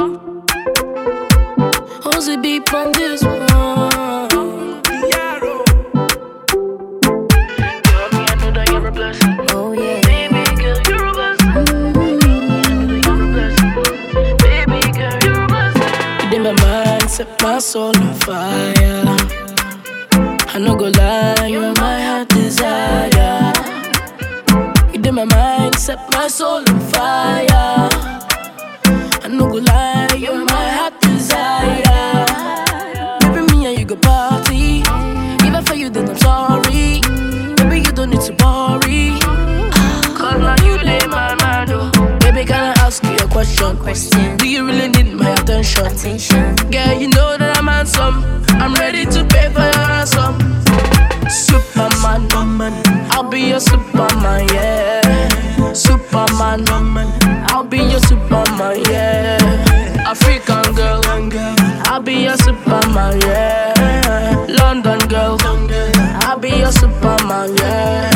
Who's the beep on this one? Yarrow. Girl, me, I you're a. Oh yeah. Baby girl, you're a blessing. I know that you're a blessing. Baby girl, you're a blessing. In my mind, set my soul on fire. I no go lie, you're my heart desire. You in my mind, set my soul on fire. No go lie, you're my heart desire. Baby, me and you go party. If I for you, then I'm sorry. Baby, you don't need to worry. Ah, cause now you lay my mind, oh. Baby, can I ask you a question? Question. Do you really need my attention? Attention. Girl, you know that I'm handsome. I'm ready to pay for your ransom. I'll be your Superman, yeah. African girl, I'll be your Superman, yeah. London girl, I'll be your Superman, yeah.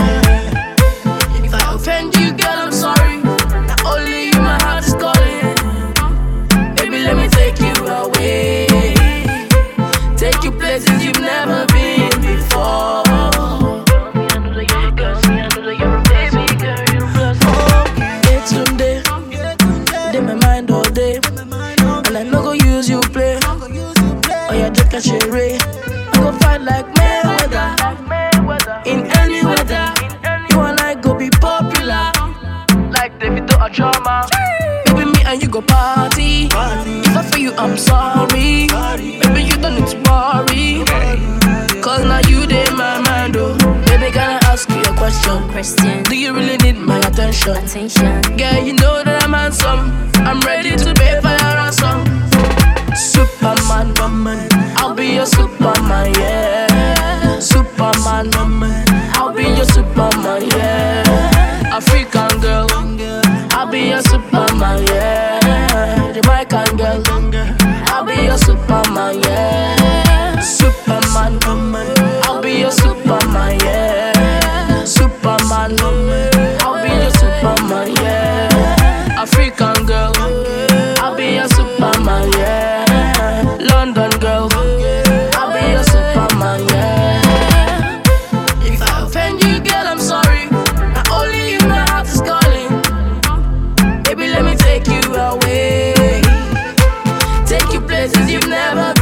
Yeah, just a cherry. I go fight like Mayweather. Like Mayweather. In any weather, you and I go be popular. Like David to a drama. Baby, me and you go party. If I feel you, I'm sorry. Baby, you don't need to worry. Cause now you dey my mind, oh. Baby, can I ask you a question? Question. Do you really need my attention? Attention. Girl, you know that I'm handsome. I'm ready to pay for your ransom. Superman, I'll Jamaican girl. places you've never